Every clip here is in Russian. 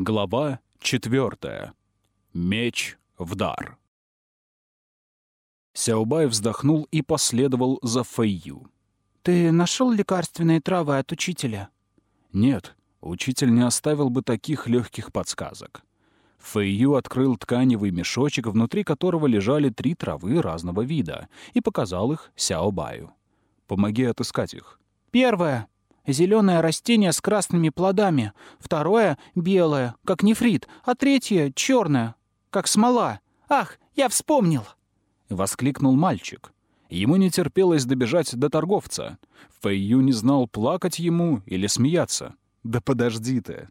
Глава четвертая. Меч в дар. Сяобай вздохнул и последовал за Фэйю. «Ты нашел лекарственные травы от учителя?» Нет, учитель не оставил бы таких легких подсказок. Фэйю открыл тканевый мешочек, внутри которого лежали три травы разного вида, и показал их Сяобаю. «Помоги отыскать их». «Первое — зеленое растение с красными плодами. Второе — белое, как нефрит. А третье — черное, как смола. Ах, я вспомнил!» — воскликнул мальчик. Ему не терпелось добежать до торговца. Фэйю не знал, плакать ему или смеяться. «Да подожди ты!»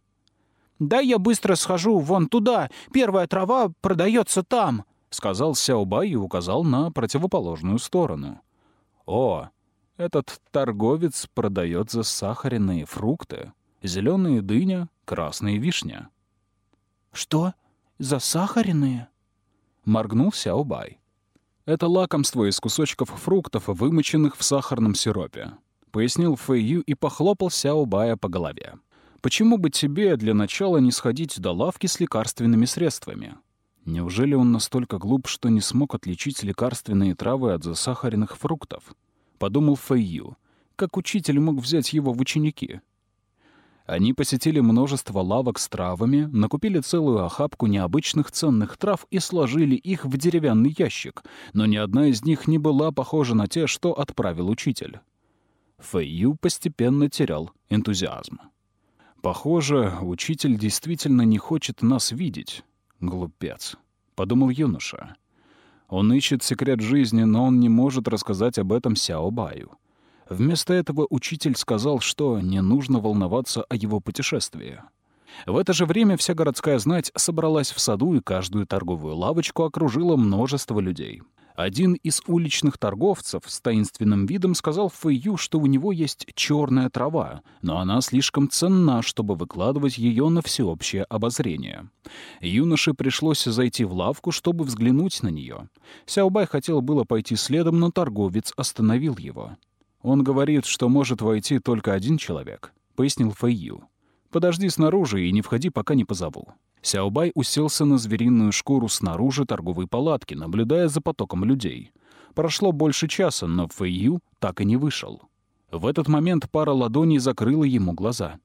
«Да я быстро схожу вон туда. Первая трава продается там», — сказал Сяобай и указал на противоположную сторону. «О, этот торговец продает засахаренные фрукты. Зеленые дыня, красные вишня». «Что? Засахаренные?» — моргнул Сяобай. «Это лакомство из кусочков фруктов, вымоченных в сахарном сиропе», — пояснил Фэйю и похлопал Сяобая по голове. Почему бы тебе для начала не сходить до лавки с лекарственными средствами? Неужели он настолько глуп, что не смог отличить лекарственные травы от засахаренных фруктов? Подумал Фэйю. Как учитель мог взять его в ученики? Они посетили множество лавок с травами, накупили целую охапку необычных ценных трав и сложили их в деревянный ящик, но ни одна из них не была похожа на те, что отправил учитель. Фэйю постепенно терял энтузиазм. Похоже, учитель действительно не хочет нас видеть. Глупец, подумал юноша. Он ищет секрет жизни, но он не может рассказать об этом Сяобаю. Вместо этого учитель сказал, что не нужно волноваться о его путешествии. В это же время вся городская знать собралась в саду, и каждую торговую лавочку окружило множество людей. Один из уличных торговцев с таинственным видом сказал Фэйю, что у него есть черная трава, но она слишком ценна, чтобы выкладывать ее на всеобщее обозрение. Юноше пришлось зайти в лавку, чтобы взглянуть на нее. Сяобай хотел было пойти следом, но торговец остановил его. «Он говорит, что может войти только один человек», — пояснил Фэйю. «Подожди снаружи и не входи, пока не позову». Сяобай уселся на звериную шкуру снаружи торговой палатки, наблюдая за потоком людей. Прошло больше часа, но Фэйю так и не вышел. В этот момент пара ладоней закрыла ему глаза.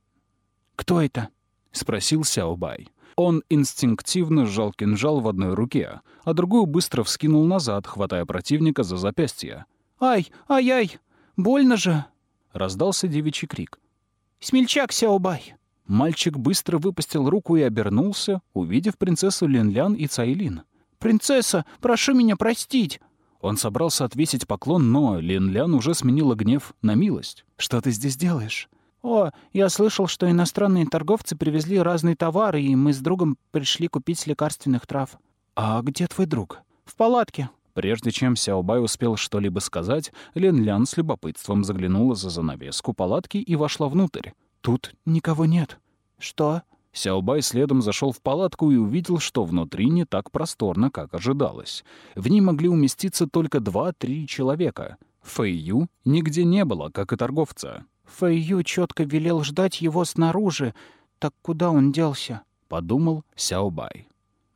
«Кто это?» — спросил Сяобай. Он инстинктивно сжал кинжал в одной руке, а другую быстро вскинул назад, хватая противника за запястье. «Ай, ай-ай! Больно же!» — раздался девичий крик. «Смельчак, Сяобай!» Мальчик быстро выпустил руку и обернулся, увидев принцессу Линлян и Цайлин. «Принцесса, прошу меня простить!» Он собрался отвесить поклон, но Линлян уже сменила гнев на милость. «Что ты здесь делаешь?» «О, я слышал, что иностранные торговцы привезли разные товары, и мы с другом пришли купить лекарственных трав». «А где твой друг?» «В палатке». Прежде чем Сяобай успел что-либо сказать, Лин Лян с любопытством заглянула за занавеску палатки и вошла внутрь. «Тут никого нет». «Что?» Сяобай следом зашел в палатку и увидел, что внутри не так просторно, как ожидалось. В ней могли уместиться только два-три человека. Фэйю нигде не было, как и торговца. «Фэйю четко велел ждать его снаружи. Так куда он делся?» — подумал Сяобай.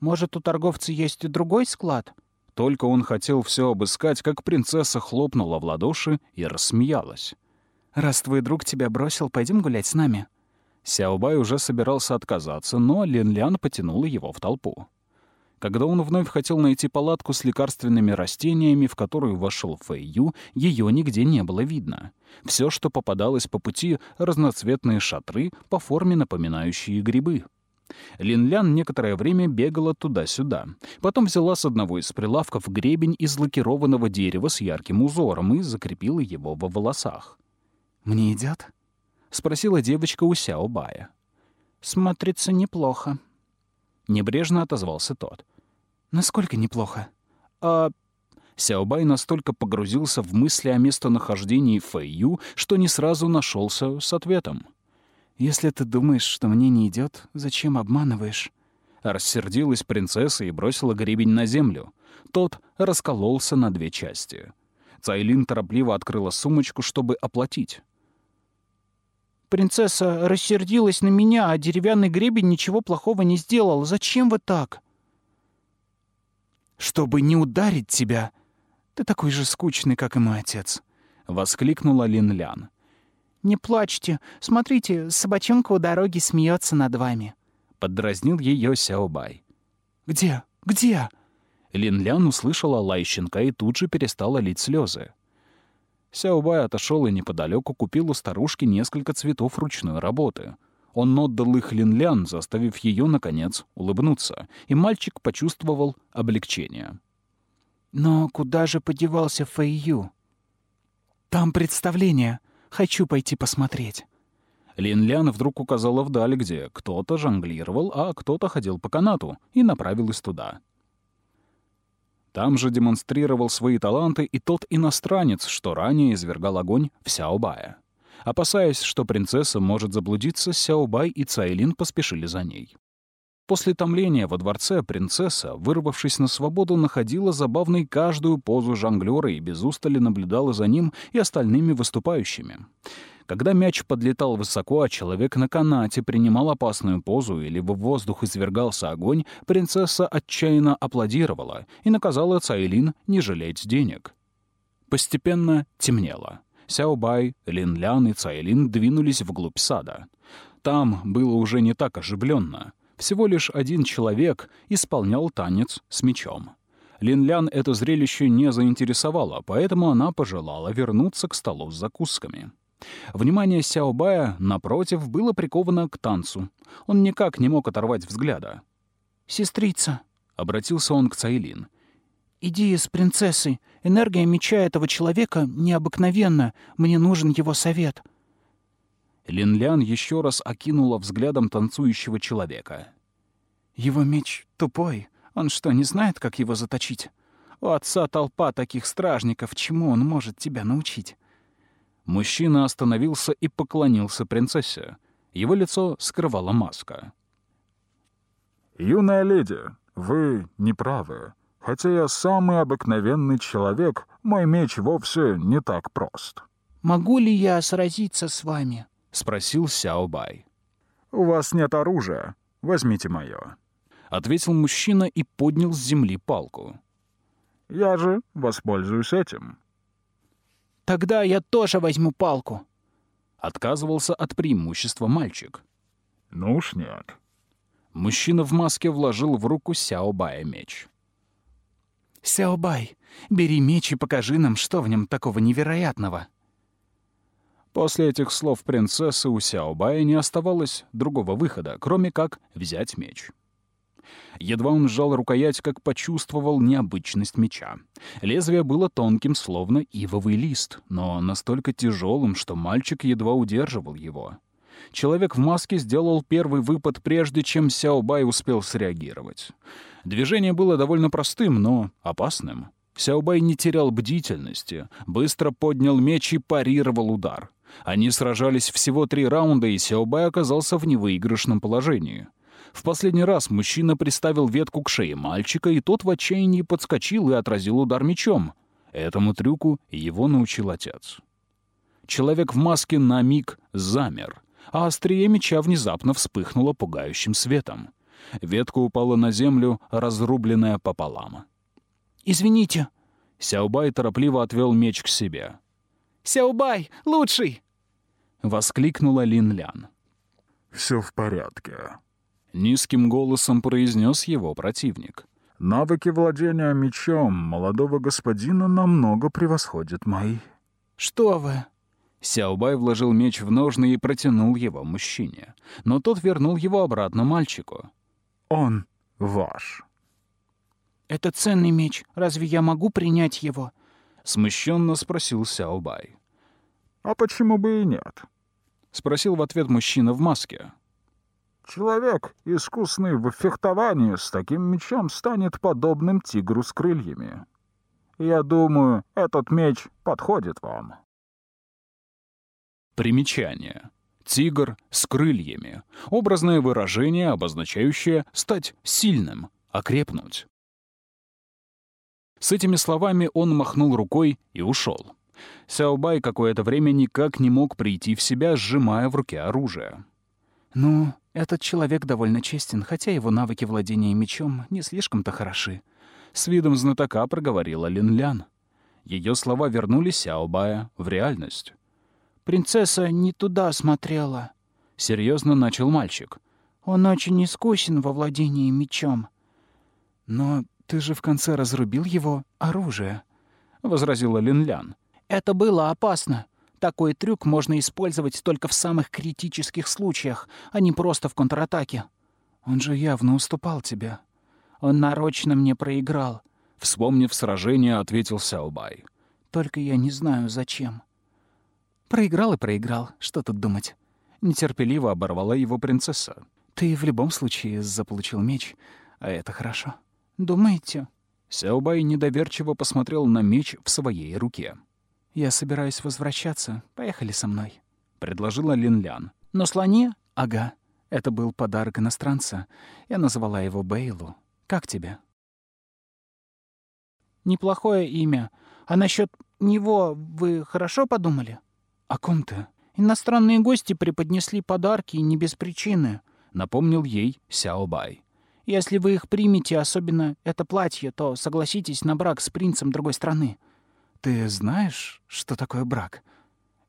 «Может, у торговца есть и другой склад?» Только он хотел все обыскать, как принцесса хлопнула в ладоши и рассмеялась. «Раз твой друг тебя бросил, пойдем гулять с нами». Сяобай уже собирался отказаться, но Лин-Лян потянула его в толпу. Когда он вновь хотел найти палатку с лекарственными растениями, в которую вошел Фэйю, ее нигде не было видно. Все, что попадалось по пути, — разноцветные шатры, по форме напоминающие грибы. Лин-Лян некоторое время бегала туда-сюда. Потом взяла с одного из прилавков гребень из лакированного дерева с ярким узором и закрепила его во волосах. «Мне идет? спросила девочка у Сяо Бая. «Смотрится неплохо», — небрежно отозвался тот. «Насколько неплохо?» «А...» Сяобай настолько погрузился в мысли о местонахождении Фэйю, что не сразу нашелся с ответом. «Если ты думаешь, что мне не идет, зачем обманываешь?» Рассердилась принцесса и бросила гребень на землю. Тот раскололся на две части. Цайлин торопливо открыла сумочку, чтобы оплатить. Принцесса рассердилась на меня, а деревянный гребень ничего плохого не сделал. Зачем вы так?» «Чтобы не ударить тебя. Ты такой же скучный, как и мой отец», — воскликнула Лин Лян. «Не плачьте. Смотрите, собачонка у дороги смеется над вами», — поддразнил ее Сяобай. «Где? Где?» Лин Лян услышала лай щенка и тут же перестала лить слезы. Сяобай отошел и неподалеку купил у старушки несколько цветов ручной работы. Он отдал их Линлян, заставив ее, наконец, улыбнуться, и мальчик почувствовал облегчение. «Но куда же подевался Фэйю?» «Там представление. Хочу пойти посмотреть». Линлян вдруг указала вдаль, где кто-то жонглировал, а кто-то ходил по канату, и направилась туда. Там же демонстрировал свои таланты и тот иностранец, что ранее извергал огонь в Сяобая. Опасаясь, что принцесса может заблудиться, Сяобай и Цайлин поспешили за ней. После томления во дворце принцесса, вырвавшись на свободу, находила забавной каждую позу жонглёра и без устали наблюдала за ним и остальными выступающими. Когда мяч подлетал высоко, а человек на канате принимал опасную позу или в воздух извергался огонь, принцесса отчаянно аплодировала и наказала Цайлин не жалеть денег. Постепенно темнело. Сяобай, Линлян и Цайлин двинулись вглубь сада. Там было уже не так оживленно. Всего лишь один человек исполнял танец с мечом. Линлян это зрелище не заинтересовало, поэтому она пожелала вернуться к столу с закусками. Внимание Сяобая, напротив, было приковано к танцу. Он никак не мог оторвать взгляда. «Сестрица», — обратился он к Цайлин, — «иди с принцессой. Энергия меча этого человека необыкновенна. Мне нужен его совет». Линлян еще раз окинула взглядом танцующего человека. «Его меч тупой. Он что, не знает, как его заточить? У отца толпа таких стражников. Чему он может тебя научить?» Мужчина остановился и поклонился принцессе. Его лицо скрывала маска. «Юная леди, вы не правы. Хотя я самый обыкновенный человек, мой меч вовсе не так прост». «Могу ли я сразиться с вами?» — спросил Сяо Бай. «У вас нет оружия. Возьмите мое», — ответил мужчина и поднял с земли палку. «Я же воспользуюсь этим». Тогда я тоже возьму палку. Отказывался от преимущества мальчик. Ну уж нет. Мужчина в маске вложил в руку Сяобая меч. «Сяобай, бери меч и покажи нам, что в нем такого невероятного». После этих слов принцессы у Сяобая не оставалось другого выхода, кроме как взять меч. Едва он сжал рукоять, как почувствовал необычность меча. Лезвие было тонким, словно ивовый лист, но настолько тяжелым, что мальчик едва удерживал его. Человек в маске сделал первый выпад, прежде чем Сяобай успел среагировать. Движение было довольно простым, но опасным. Сяобай не терял бдительности, быстро поднял меч и парировал удар. Они сражались всего три раунда, и Сяобай оказался в невыигрышном положении. В последний раз мужчина приставил ветку к шее мальчика, и тот в отчаянии подскочил и отразил удар мечом. Этому трюку его научил отец. Человек в маске на миг замер, а острие меча внезапно вспыхнуло пугающим светом. Ветка упала на землю, разрубленная пополам. «Извините». Сяобай торопливо отвел меч к себе. «Сяобай, лучший!» — воскликнула Лин Лян. «Все в порядке», Низким голосом произнес его противник. «Навыки владения мечом молодого господина намного превосходят мои». «Что вы?» Сяобай вложил меч в ножны и протянул его мужчине. Но тот вернул его обратно мальчику. «Он ваш». «Это ценный меч. Разве я могу принять его?» Смущенно спросил Сяобай. «А почему бы и нет?» Спросил в ответ мужчина в маске. Человек, искусный в фехтовании, с таким мечом станет подобным тигру с крыльями. Я думаю, этот меч подходит вам. Примечание. Тигр с крыльями. Образное выражение, обозначающее стать сильным, окрепнуть. С этими словами он махнул рукой и ушел. Сяобай какое-то время никак не мог прийти в себя, сжимая в руке оружие. «Ну, этот человек довольно честен, хотя его навыки владения мечом не слишком-то хороши», — с видом знатока проговорила Линлян. Ее слова вернули Сяобая в реальность. «Принцесса не туда смотрела», — серьезно начал мальчик. «Он очень искусен во владении мечом». «Но ты же в конце разрубил его оружие», — возразила Линлян. «Это было опасно. Такой трюк можно использовать только в самых критических случаях, а не просто в контратаке. Он же явно уступал тебе. Он нарочно мне проиграл. Вспомнив сражение, ответил Сяобай. Только я не знаю, зачем. Проиграл и проиграл. Что тут думать? Нетерпеливо оборвала его принцесса. Ты в любом случае заполучил меч, а это хорошо. Думаете? Сяобай недоверчиво посмотрел на меч в своей руке. «Я собираюсь возвращаться. Поехали со мной», — предложила Линлян. «Но слоне?» «Ага. Это был подарок иностранца. Я назвала его Бейлу. Как тебе?» «Неплохое имя. А насчет него вы хорошо подумали?» «О ком ты?» «Иностранные гости преподнесли подарки не без причины», — напомнил ей Сяобай. «Если вы их примете, особенно это платье, то согласитесь на брак с принцем другой страны. Ты знаешь, что такое брак?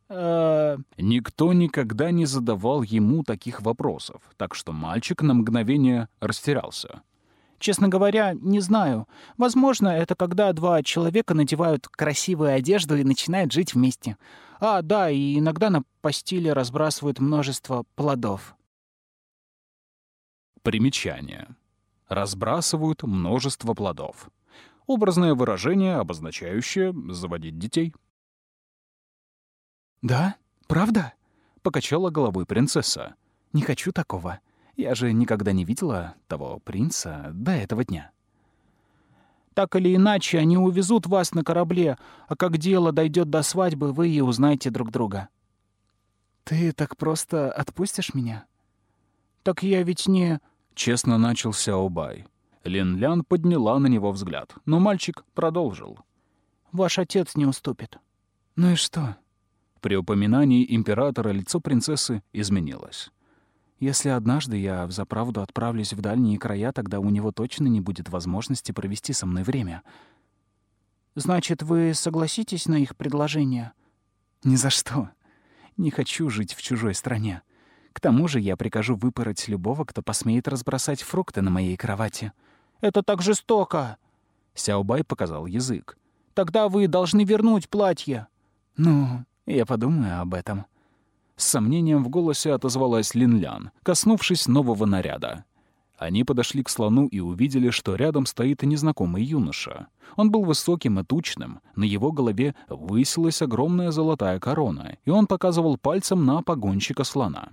Э, никто никогда не задавал ему таких вопросов, так что мальчик на мгновение растерялся. Честно говоря, не знаю. Возможно, это когда два человека надевают красивую одежду и начинают жить вместе. А, да, и иногда на постели разбрасывают множество плодов. Примечание. Разбрасывают множество плодов. Образное выражение, обозначающее «заводить детей». «Да? Правда?» — покачала головой принцесса. «Не хочу такого. Я же никогда не видела того принца до этого дня». «Так или иначе, они увезут вас на корабле, а как дело дойдет до свадьбы, вы и узнаете друг друга». «Ты так просто отпустишь меня?» «Так я ведь не...» — честно начал Сяобай. Лин Лян подняла на него взгляд, но мальчик продолжил. «Ваш отец не уступит». «Ну и что?» При упоминании императора лицо принцессы изменилось. «Если однажды я взаправду отправлюсь в дальние края, тогда у него точно не будет возможности провести со мной время». «Значит, вы согласитесь на их предложение?» «Ни за что. Не хочу жить в чужой стране. К тому же я прикажу выпороть любого, кто посмеет разбросать фрукты на моей кровати». Это так жестоко!» Сяобай показал язык. «Тогда вы должны вернуть платье». «Ну, я подумаю об этом». С сомнением в голосе отозвалась Линлян, коснувшись нового наряда. Они подошли к слону и увидели, что рядом стоит незнакомый юноша. Он был высоким и тучным, на его голове высилась огромная золотая корона, и он показывал пальцем на погонщика слона.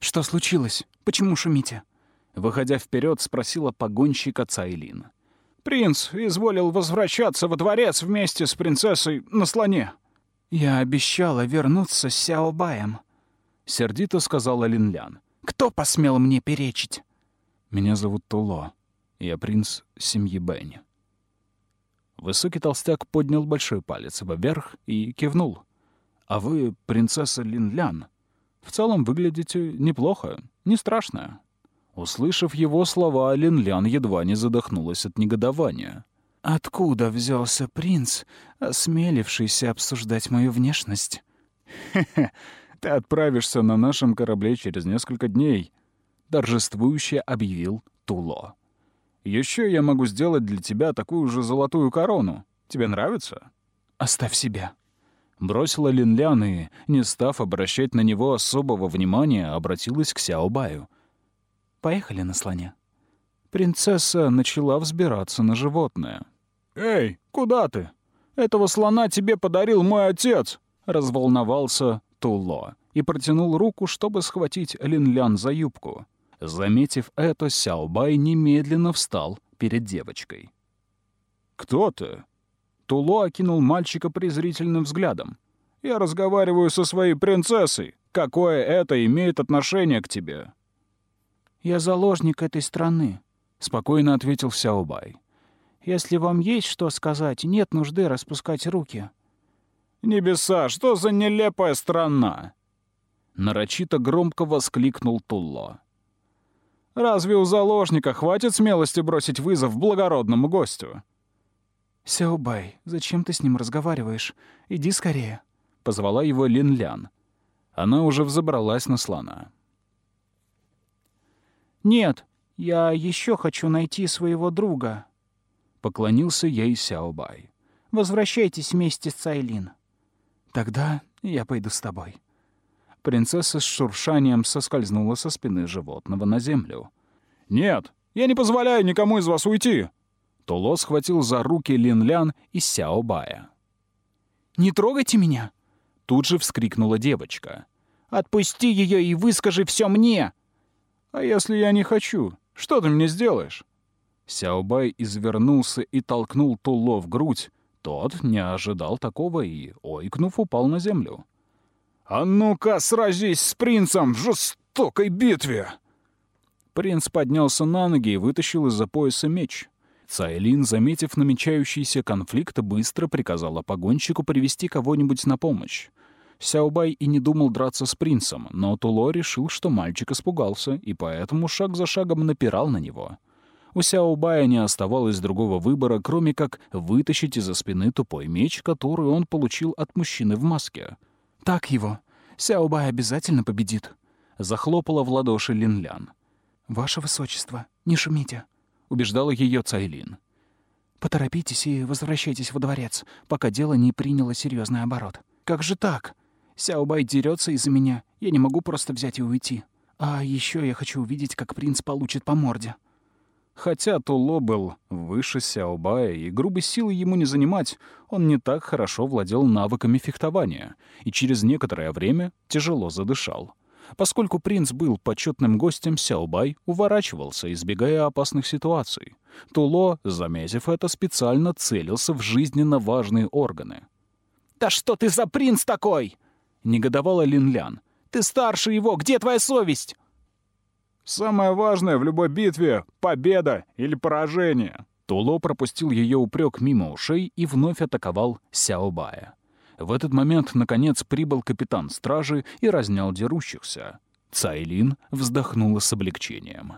«Что случилось? Почему шумите?» Выходя вперед, спросила погонщика Цайлин. «Принц изволил возвращаться во дворец вместе с принцессой на слоне». «Я обещала вернуться с Сяобаем», — сердито сказала Линлян. «Кто посмел мне перечить?» «Меня зовут Туло. Я принц семьи Бэнни». Высокий толстяк поднял большой палец вверх и кивнул. «А вы принцесса Линлян. В целом выглядите неплохо, не страшно. Услышав его слова, Линлян едва не задохнулась от негодования. «Откуда взялся принц, осмелившийся обсуждать мою внешность?» «Хе-хе, ты отправишься на нашем корабле через несколько дней», — торжествующе объявил Туло. «Еще я могу сделать для тебя такую же золотую корону. Тебе нравится?» «Оставь себя», Бросила Линлян и, не став обращать на него особого внимания, обратилась к Сяобаю. Поехали на слоне». Принцесса начала взбираться на животное. «Эй, куда ты? Этого слона тебе подарил мой отец!» Разволновался Туло и протянул руку, чтобы схватить Линлян за юбку. Заметив это, Сяобай немедленно встал перед девочкой. «Кто ты?» Туло окинул мальчика презрительным взглядом. «Я разговариваю со своей принцессой. Какое это имеет отношение к тебе?» «Я заложник этой страны», — спокойно ответил Сяобай. «Если вам есть что сказать, нет нужды распускать руки». «Небеса, что за нелепая страна!» Нарочито громко воскликнул Тулло. «Разве у заложника хватит смелости бросить вызов благородному гостю?» «Сяобай, зачем ты с ним разговариваешь? Иди скорее», — позвала его Лин-Лян. Она уже взобралась на слона. «Нет, я еще хочу найти своего друга», — поклонился ей Сяобай. «Возвращайтесь вместе с Цайлин». «Тогда я пойду с тобой». Принцесса с шуршанием соскользнула со спины животного на землю. «Нет, я не позволяю никому из вас уйти!» Туло схватил за руки Лин-Лян и Сяо-Бая. «Не трогайте меня!» Тут же вскрикнула девочка. «Отпусти ее и выскажи все мне!» «А если я не хочу? Что ты мне сделаешь?» Сяобай извернулся и толкнул Туло в грудь. Тот не ожидал такого и, ойкнув, упал на землю. «А ну-ка, сразись с принцем в жестокой битве!» Принц поднялся на ноги и вытащил из-за пояса меч. Цайлин, заметив намечающийся конфликт, быстро приказала погонщику привести кого-нибудь на помощь. Сяобай и не думал драться с принцем, но Туло решил, что мальчик испугался, и поэтому шаг за шагом напирал на него. У Сяобая не оставалось другого выбора, кроме как вытащить из-за спины тупой меч, который он получил от мужчины в маске. «Так его. Сяобай обязательно победит», — захлопала в ладоши Линлян. «Ваше высочество, не шумите», — убеждала ее Цайлин. «Поторопитесь и возвращайтесь во дворец, пока дело не приняло серьезный оборот. Как же так? Сяобай дерется из-за меня. Я не могу просто взять и уйти. А еще я хочу увидеть, как принц получит по морде». Хотя Туло был выше Сяобая, и грубой силы ему не занимать, он не так хорошо владел навыками фехтования, и через некоторое время тяжело задышал. Поскольку принц был почетным гостем, Сяобай уворачивался, избегая опасных ситуаций. Туло, заметив это, специально целился в жизненно важные органы. «Да что ты за принц такой?» — негодовала Линлян. «Ты старше его, где твоя совесть?» Самое важное в любой битве — победа или поражение. Туло пропустил ее упрек мимо ушей и вновь атаковал Сяобая. В этот момент, наконец, прибыл капитан стражи и разнял дерущихся. Цайлин вздохнула с облегчением.